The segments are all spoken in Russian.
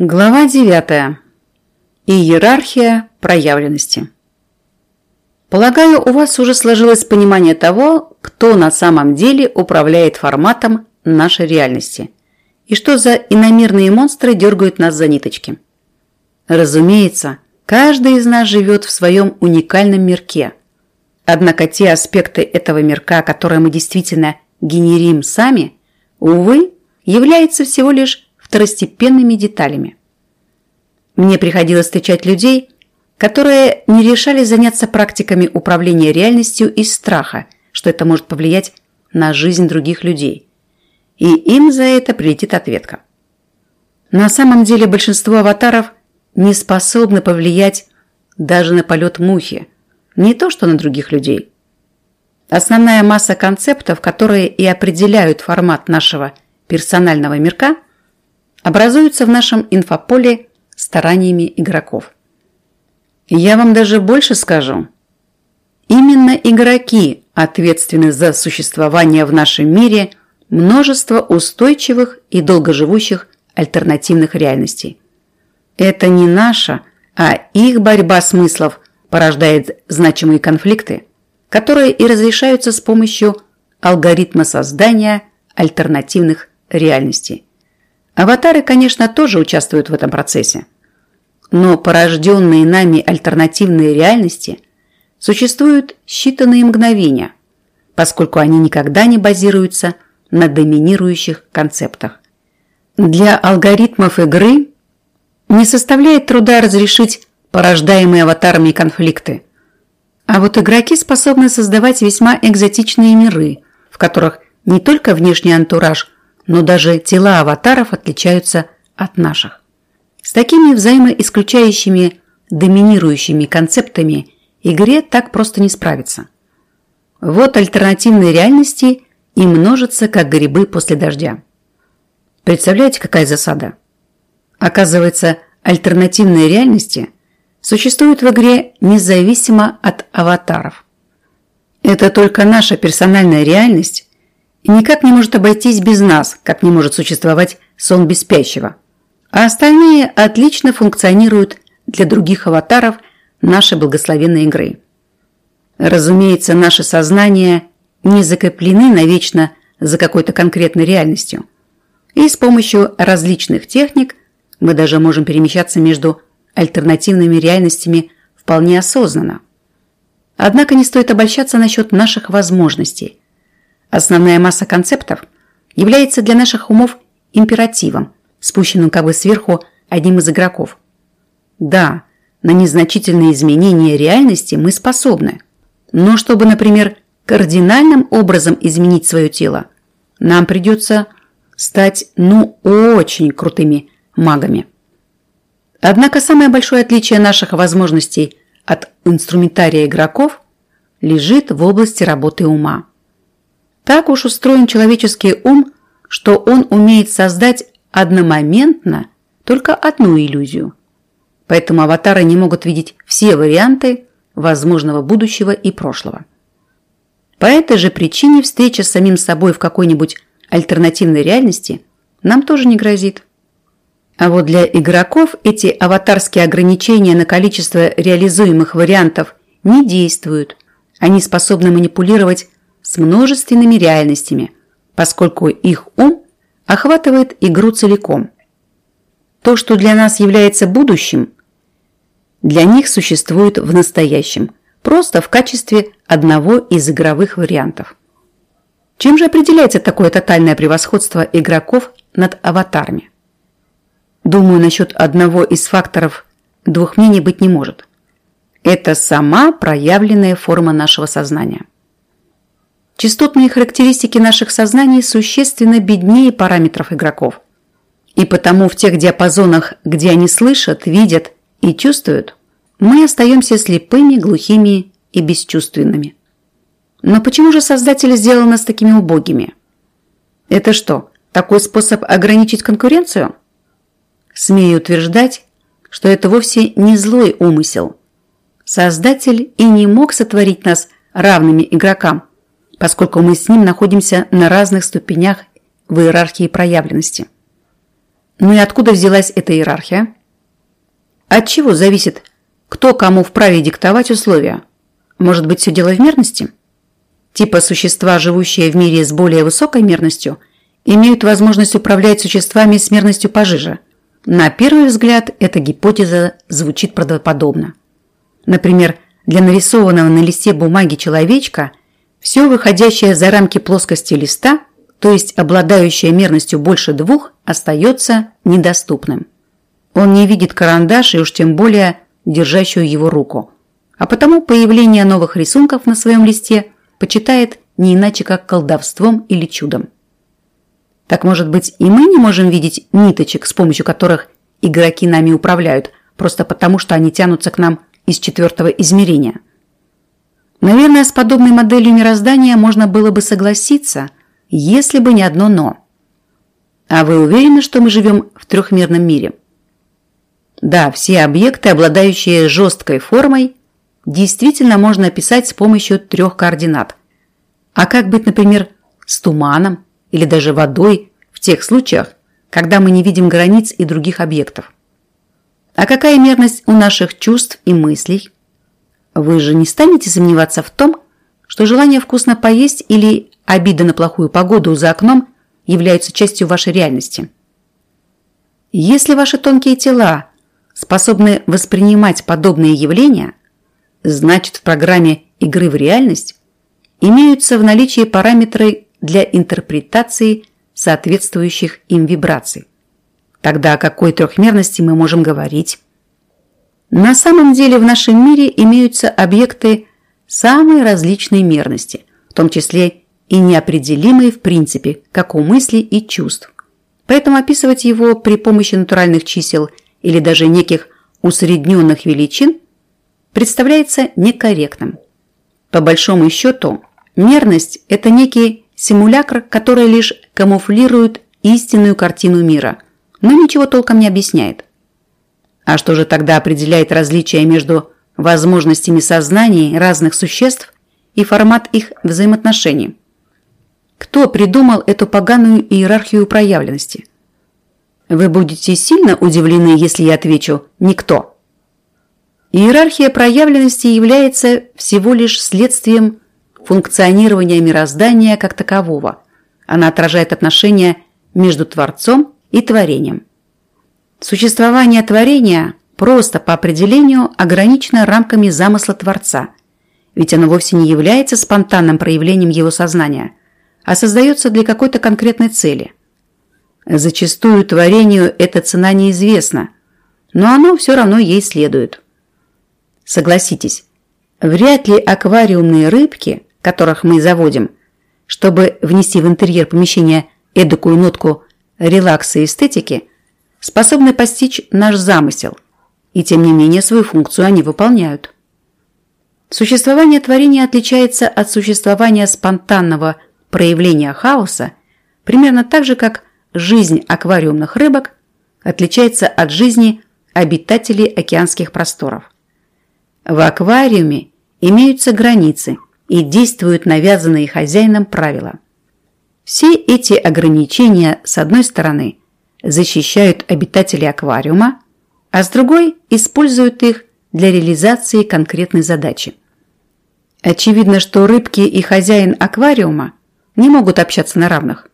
Глава 9. Иерархия проявленности. Полагаю, у вас уже сложилось понимание того, кто на самом деле управляет форматом нашей реальности и что за иномирные монстры дергают нас за ниточки. Разумеется, каждый из нас живет в своем уникальном мирке. Однако те аспекты этого мирка, которые мы действительно генерим сами, увы, являются всего лишь второстепенными деталями. Мне приходилось встречать людей, которые не решали заняться практиками управления реальностью из страха, что это может повлиять на жизнь других людей. И им за это прилетит ответка. На самом деле большинство аватаров не способны повлиять даже на полет мухи, не то что на других людей. Основная масса концептов, которые и определяют формат нашего персонального мирка – образуются в нашем инфополе стараниями игроков. Я вам даже больше скажу. Именно игроки ответственны за существование в нашем мире множества устойчивых и долгоживущих альтернативных реальностей. Это не наша, а их борьба смыслов порождает значимые конфликты, которые и разрешаются с помощью алгоритма создания альтернативных реальностей. Аватары, конечно, тоже участвуют в этом процессе. Но порожденные нами альтернативные реальности существуют считанные мгновения, поскольку они никогда не базируются на доминирующих концептах. Для алгоритмов игры не составляет труда разрешить порождаемые аватарами конфликты. А вот игроки способны создавать весьма экзотичные миры, в которых не только внешний антураж – но даже тела аватаров отличаются от наших. С такими взаимоисключающими доминирующими концептами игре так просто не справиться. Вот альтернативные реальности и множатся, как грибы после дождя. Представляете, какая засада? Оказывается, альтернативные реальности существуют в игре независимо от аватаров. Это только наша персональная реальность никак не может обойтись без нас, как не может существовать сон без спящего. А остальные отлично функционируют для других аватаров нашей благословенной игры. Разумеется, наше сознание не закреплены навечно за какой-то конкретной реальностью. И с помощью различных техник мы даже можем перемещаться между альтернативными реальностями вполне осознанно. Однако не стоит обольщаться насчет наших возможностей – Основная масса концептов является для наших умов императивом, спущенным как бы сверху одним из игроков. Да, на незначительные изменения реальности мы способны. Но чтобы, например, кардинальным образом изменить свое тело, нам придется стать, ну, очень крутыми магами. Однако самое большое отличие наших возможностей от инструментария игроков лежит в области работы ума. Так уж устроен человеческий ум, что он умеет создать одномоментно только одну иллюзию. Поэтому аватары не могут видеть все варианты возможного будущего и прошлого. По этой же причине встреча с самим собой в какой-нибудь альтернативной реальности нам тоже не грозит. А вот для игроков эти аватарские ограничения на количество реализуемых вариантов не действуют. Они способны манипулировать с множественными реальностями, поскольку их ум охватывает игру целиком. То, что для нас является будущим, для них существует в настоящем, просто в качестве одного из игровых вариантов. Чем же определяется такое тотальное превосходство игроков над аватарами? Думаю, насчет одного из факторов двух мнений быть не может. Это сама проявленная форма нашего сознания. Частотные характеристики наших сознаний существенно беднее параметров игроков. И потому в тех диапазонах, где они слышат, видят и чувствуют, мы остаемся слепыми, глухими и бесчувственными. Но почему же Создатель сделал нас такими убогими? Это что, такой способ ограничить конкуренцию? Смею утверждать, что это вовсе не злой умысел. Создатель и не мог сотворить нас равными игрокам, поскольку мы с ним находимся на разных ступенях в иерархии проявленности. Ну и откуда взялась эта иерархия? От чего зависит, кто кому вправе диктовать условия? Может быть, все дело в мерности? Типа существа, живущие в мире с более высокой мерностью, имеют возможность управлять существами с мерностью пожиже. На первый взгляд, эта гипотеза звучит правдоподобно. Например, для нарисованного на листе бумаги человечка все выходящее за рамки плоскости листа, то есть обладающее мерностью больше двух, остается недоступным. Он не видит карандаш и уж тем более держащую его руку. А потому появление новых рисунков на своем листе почитает не иначе как колдовством или чудом. Так может быть и мы не можем видеть ниточек, с помощью которых игроки нами управляют, просто потому что они тянутся к нам из четвертого измерения. Наверное, с подобной моделью мироздания можно было бы согласиться, если бы не одно «но». А вы уверены, что мы живем в трехмерном мире? Да, все объекты, обладающие жесткой формой, действительно можно описать с помощью трех координат. А как быть, например, с туманом или даже водой в тех случаях, когда мы не видим границ и других объектов? А какая мерность у наших чувств и мыслей? Вы же не станете сомневаться в том, что желание вкусно поесть или обида на плохую погоду за окном являются частью вашей реальности. Если ваши тонкие тела способны воспринимать подобные явления, значит в программе игры в реальность имеются в наличии параметры для интерпретации соответствующих им вибраций. Тогда о какой трехмерности мы можем говорить? На самом деле в нашем мире имеются объекты самой различной мерности, в том числе и неопределимые в принципе, как у мыслей и чувств. Поэтому описывать его при помощи натуральных чисел или даже неких усредненных величин представляется некорректным. По большому счету, мерность – это некий симулякр, который лишь камуфлирует истинную картину мира – но ничего толком не объясняет. А что же тогда определяет различия между возможностями сознаний разных существ и формат их взаимоотношений? Кто придумал эту поганую иерархию проявленности? Вы будете сильно удивлены, если я отвечу «никто». Иерархия проявленности является всего лишь следствием функционирования мироздания как такового. Она отражает отношения между Творцом и творением. Существование творения просто по определению ограничено рамками замысла Творца, ведь оно вовсе не является спонтанным проявлением его сознания, а создается для какой-то конкретной цели. Зачастую творению эта цена неизвестна, но оно все равно ей следует. Согласитесь, вряд ли аквариумные рыбки, которых мы заводим, чтобы внести в интерьер помещения эдакую нотку релакса и эстетики способны постичь наш замысел, и тем не менее свою функцию они выполняют. Существование творения отличается от существования спонтанного проявления хаоса примерно так же, как жизнь аквариумных рыбок отличается от жизни обитателей океанских просторов. В аквариуме имеются границы и действуют навязанные хозяином правила – все эти ограничения, с одной стороны, защищают обитателей аквариума, а с другой используют их для реализации конкретной задачи. Очевидно, что рыбки и хозяин аквариума не могут общаться на равных.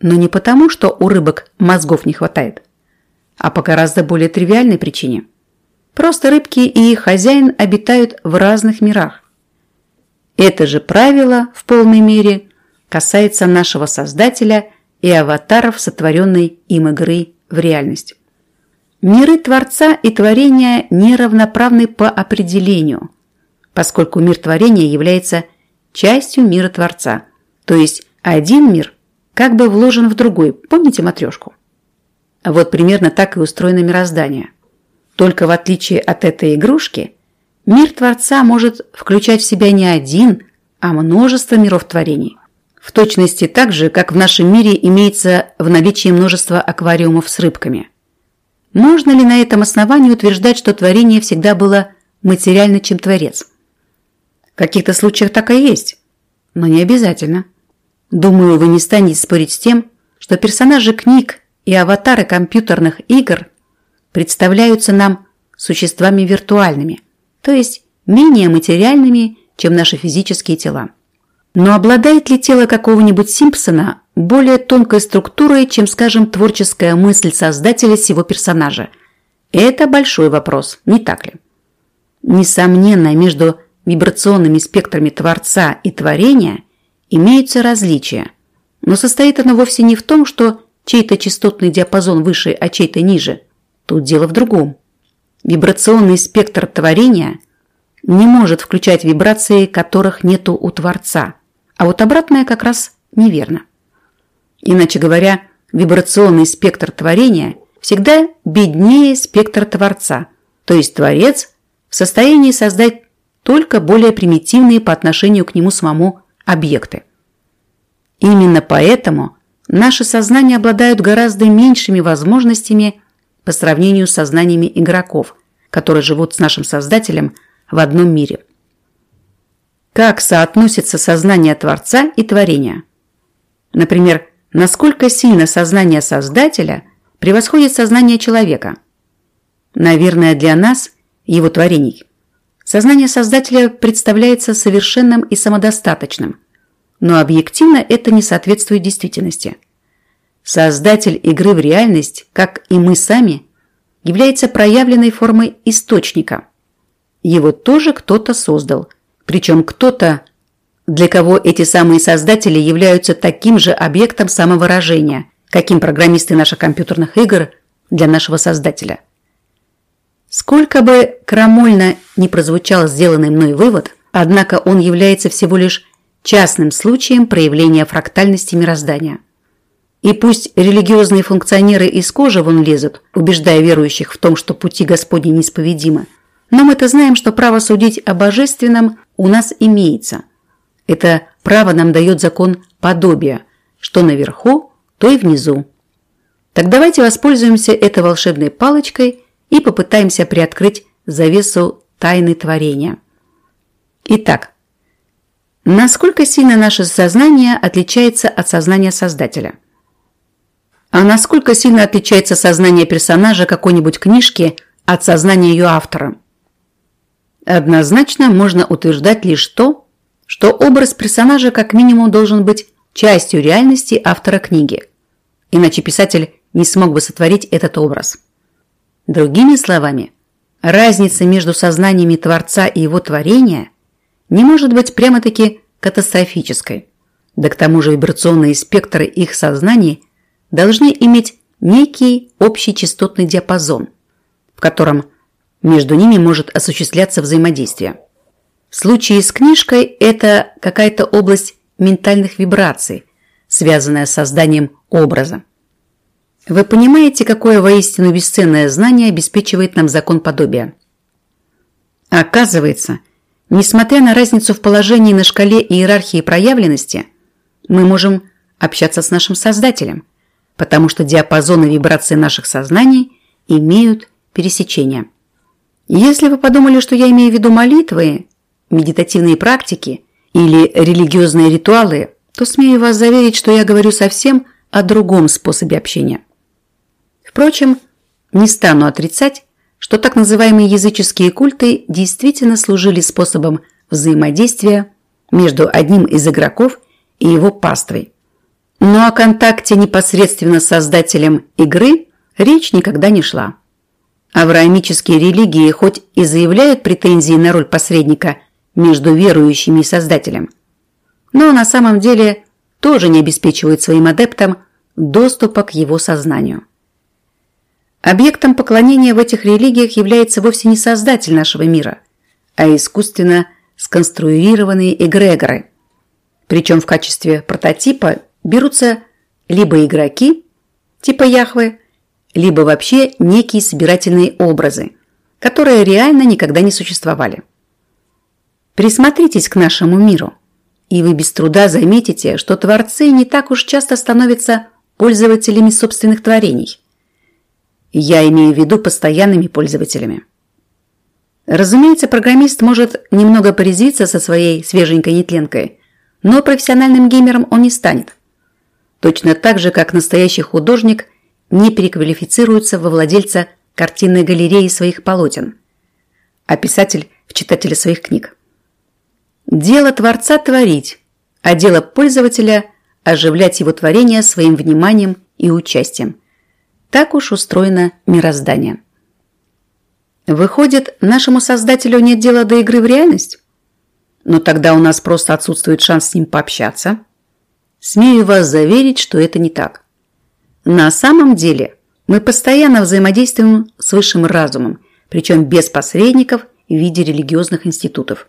Но не потому, что у рыбок мозгов не хватает, а по гораздо более тривиальной причине. Просто рыбки и их хозяин обитают в разных мирах. Это же правило в полной мере касается нашего Создателя и аватаров сотворенной им игры в реальность. Миры Творца и Творения неравноправны по определению, поскольку мир Творения является частью мира Творца, то есть один мир как бы вложен в другой. Помните матрешку? Вот примерно так и устроено мироздание. Только в отличие от этой игрушки, мир Творца может включать в себя не один, а множество миров творений. В точности так же, как в нашем мире имеется в наличии множество аквариумов с рыбками. Можно ли на этом основании утверждать, что творение всегда было материально, чем творец? В каких-то случаях так и есть, но не обязательно. Думаю, вы не станете спорить с тем, что персонажи книг и аватары компьютерных игр представляются нам существами виртуальными, то есть менее материальными, чем наши физические тела. Но обладает ли тело какого-нибудь Симпсона более тонкой структурой, чем, скажем, творческая мысль создателя сего персонажа? Это большой вопрос, не так ли? Несомненно, между вибрационными спектрами Творца и Творения имеются различия, но состоит оно вовсе не в том, что чей-то частотный диапазон выше, а чей-то ниже. Тут дело в другом. Вибрационный спектр творения не может включать вибрации, которых нету у Творца, а вот обратное как раз неверно. Иначе говоря, вибрационный спектр творения всегда беднее спектра Творца, то есть Творец в состоянии создать только более примитивные по отношению к нему самому объекты. Именно поэтому наши сознания обладают гораздо меньшими возможностями по сравнению с сознаниями игроков, которые живут с нашим Создателем в одном мире. Как соотносится сознание Творца и творения? Например, насколько сильно сознание Создателя превосходит сознание человека? Наверное, для нас, его творений, сознание Создателя представляется совершенным и самодостаточным, но объективно это не соответствует действительности – Создатель игры в реальность, как и мы сами, является проявленной формой источника. Его тоже кто-то создал. Причем кто-то, для кого эти самые создатели являются таким же объектом самовыражения, каким программисты наших компьютерных игр для нашего создателя. Сколько бы крамольно не прозвучал сделанный мной вывод, однако он является всего лишь частным случаем проявления фрактальности мироздания. И пусть религиозные функционеры из кожи вон лезут, убеждая верующих в том, что пути Господни неисповедимы, но мы-то знаем, что право судить о божественном у нас имеется. Это право нам дает закон подобия, что наверху, то и внизу. Так давайте воспользуемся этой волшебной палочкой и попытаемся приоткрыть завесу тайны творения. Итак, насколько сильно наше сознание отличается от сознания Создателя – а насколько сильно отличается сознание персонажа какой-нибудь книжки от сознания ее автора? Однозначно можно утверждать лишь то, что образ персонажа как минимум должен быть частью реальности автора книги. Иначе писатель не смог бы сотворить этот образ. Другими словами, разница между сознаниями Творца и его творения не может быть прямо-таки катастрофической. Да к тому же вибрационные спектры их сознаний – должны иметь некий общий частотный диапазон, в котором между ними может осуществляться взаимодействие. В случае с книжкой это какая-то область ментальных вибраций, связанная с созданием образа. Вы понимаете, какое воистину бесценное знание обеспечивает нам закон подобия? Оказывается, несмотря на разницу в положении на шкале иерархии проявленности, мы можем общаться с нашим Создателем – потому что диапазоны вибраций наших сознаний имеют пересечения. Если вы подумали, что я имею в виду молитвы, медитативные практики или религиозные ритуалы, то смею вас заверить, что я говорю совсем о другом способе общения. Впрочем, не стану отрицать, что так называемые языческие культы действительно служили способом взаимодействия между одним из игроков и его паствой. Но о контакте непосредственно с создателем игры речь никогда не шла. Авраамические религии хоть и заявляют претензии на роль посредника между верующими и создателем, но на самом деле тоже не обеспечивают своим адептам доступа к его сознанию. Объектом поклонения в этих религиях является вовсе не создатель нашего мира, а искусственно сконструированные эгрегоры, причем в качестве прототипа берутся либо игроки, типа Яхвы, либо вообще некие собирательные образы, которые реально никогда не существовали. Присмотритесь к нашему миру, и вы без труда заметите, что творцы не так уж часто становятся пользователями собственных творений. Я имею в виду постоянными пользователями. Разумеется, программист может немного порезвиться со своей свеженькой нетленкой, но профессиональным геймером он не станет – точно так же, как настоящий художник не переквалифицируется во владельца картинной галереи своих полотен, а писатель – в читателя своих книг. Дело Творца – творить, а дело пользователя – оживлять его творение своим вниманием и участием. Так уж устроено мироздание. Выходит, нашему создателю нет дела до игры в реальность? Но тогда у нас просто отсутствует шанс с ним пообщаться. Смею вас заверить, что это не так. На самом деле мы постоянно взаимодействуем с высшим разумом, причем без посредников в виде религиозных институтов.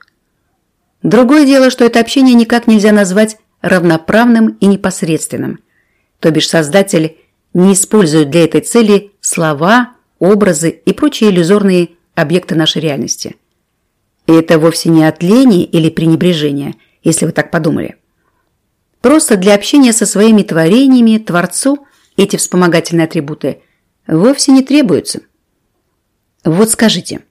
Другое дело, что это общение никак нельзя назвать равноправным и непосредственным. То бишь создатель не использует для этой цели слова, образы и прочие иллюзорные объекты нашей реальности. И это вовсе не от лени или пренебрежения, если вы так подумали. Просто для общения со своими творениями Творцу эти вспомогательные атрибуты вовсе не требуются. Вот скажите,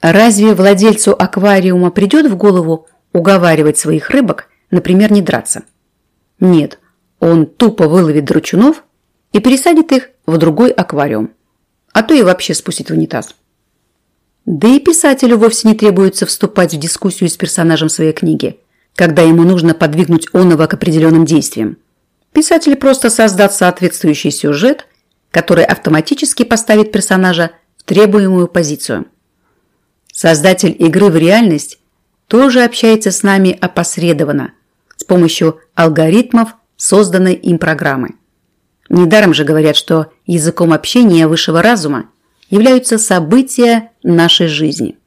разве владельцу аквариума придет в голову уговаривать своих рыбок, например, не драться? Нет, он тупо выловит дручунов и пересадит их в другой аквариум а то и вообще спустить в унитаз. Да и писателю вовсе не требуется вступать в дискуссию с персонажем своей книги, когда ему нужно подвигнуть оного к определенным действиям. Писатель просто создаст соответствующий сюжет, который автоматически поставит персонажа в требуемую позицию. Создатель игры в реальность тоже общается с нами опосредованно, с помощью алгоритмов созданной им программы. Недаром же говорят, что языком общения высшего разума являются события нашей жизни.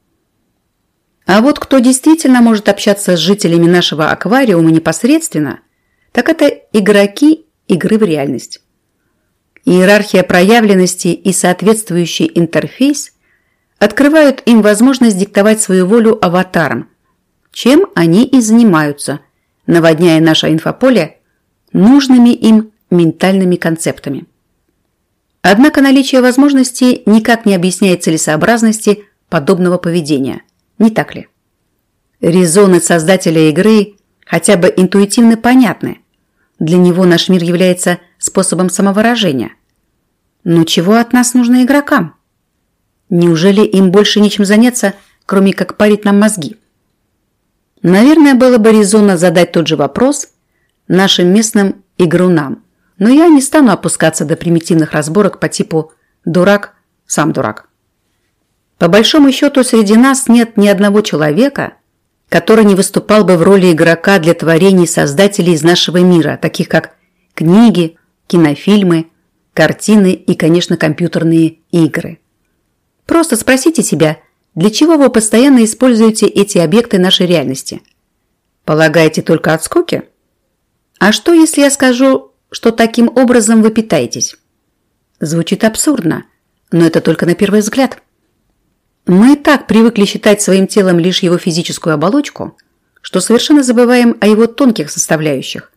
А вот кто действительно может общаться с жителями нашего аквариума непосредственно, так это игроки игры в реальность. Иерархия проявленности и соответствующий интерфейс открывают им возможность диктовать свою волю аватарам, чем они и занимаются, наводняя наше инфополе нужными им ментальными концептами. Однако наличие возможности никак не объясняет целесообразности подобного поведения. Не так ли? Резоны создателя игры хотя бы интуитивно понятны. Для него наш мир является способом самовыражения. Но чего от нас нужно игрокам? Неужели им больше нечем заняться, кроме как парить нам мозги? Наверное, было бы резонно задать тот же вопрос нашим местным игрунам – но я не стану опускаться до примитивных разборок по типу «дурак, сам дурак». По большому счету, среди нас нет ни одного человека, который не выступал бы в роли игрока для творений создателей из нашего мира, таких как книги, кинофильмы, картины и, конечно, компьютерные игры. Просто спросите себя, для чего вы постоянно используете эти объекты нашей реальности? Полагаете только от скуки? А что, если я скажу, что таким образом вы питаетесь. Звучит абсурдно, но это только на первый взгляд. Мы так привыкли считать своим телом лишь его физическую оболочку, что совершенно забываем о его тонких составляющих.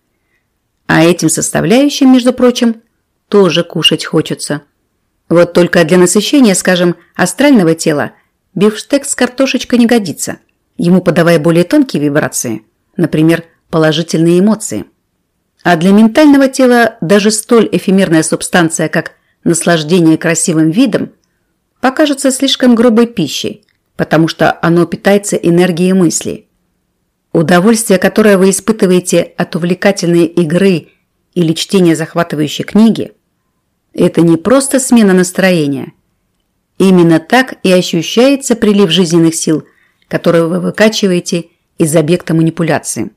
А этим составляющим, между прочим, тоже кушать хочется. Вот только для насыщения, скажем, астрального тела бифштекс с картошечкой не годится. Ему подавая более тонкие вибрации, например, положительные эмоции. А для ментального тела даже столь эфемерная субстанция, как наслаждение красивым видом, покажется слишком грубой пищей, потому что оно питается энергией мысли. Удовольствие, которое вы испытываете от увлекательной игры или чтения захватывающей книги, это не просто смена настроения. Именно так и ощущается прилив жизненных сил, которые вы выкачиваете из объекта манипуляции.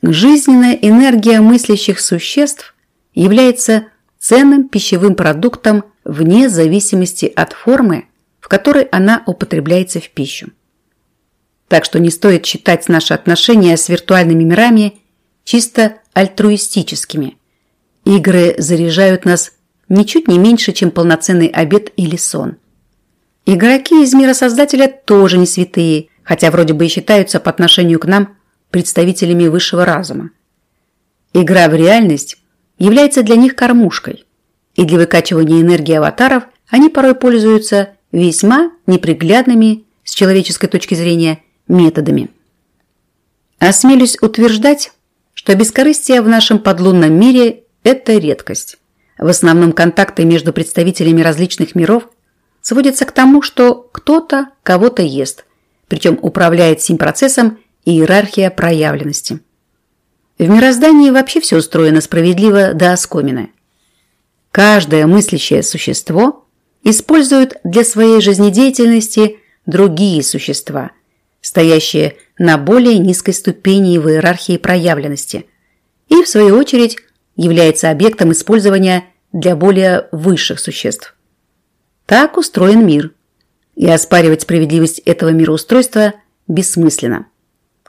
Жизненная энергия мыслящих существ является ценным пищевым продуктом вне зависимости от формы, в которой она употребляется в пищу. Так что не стоит считать наши отношения с виртуальными мирами чисто альтруистическими. Игры заряжают нас ничуть не меньше, чем полноценный обед или сон. Игроки из мира Создателя тоже не святые, хотя вроде бы и считаются по отношению к нам представителями высшего разума. Игра в реальность является для них кормушкой, и для выкачивания энергии аватаров они порой пользуются весьма неприглядными с человеческой точки зрения методами. Осмелюсь утверждать, что бескорыстие в нашем подлунном мире – это редкость. В основном контакты между представителями различных миров сводятся к тому, что кто-то кого-то ест, причем управляет сим процессом иерархия проявленности. В мироздании вообще все устроено справедливо до оскомины. Каждое мыслящее существо использует для своей жизнедеятельности другие существа, стоящие на более низкой ступени в иерархии проявленности, и, в свою очередь, является объектом использования для более высших существ. Так устроен мир, и оспаривать справедливость этого мироустройства бессмысленно.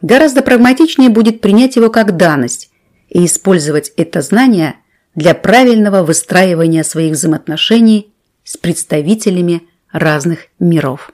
Гораздо прагматичнее будет принять его как данность и использовать это знание для правильного выстраивания своих взаимоотношений с представителями разных миров.